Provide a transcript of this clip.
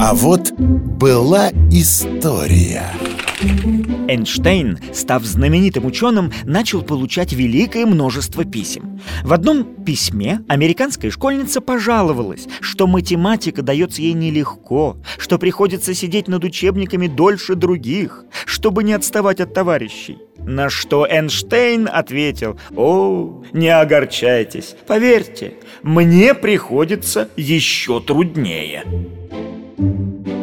А вот была история Эйнштейн, став знаменитым ученым, начал получать великое множество писем. В одном письме американская школьница пожаловалась, что математика дается ей нелегко, что приходится сидеть над учебниками дольше других, чтобы не отставать от товарищей. На что Эйнштейн ответил, «О, не огорчайтесь, поверьте, мне приходится еще труднее». Thank you.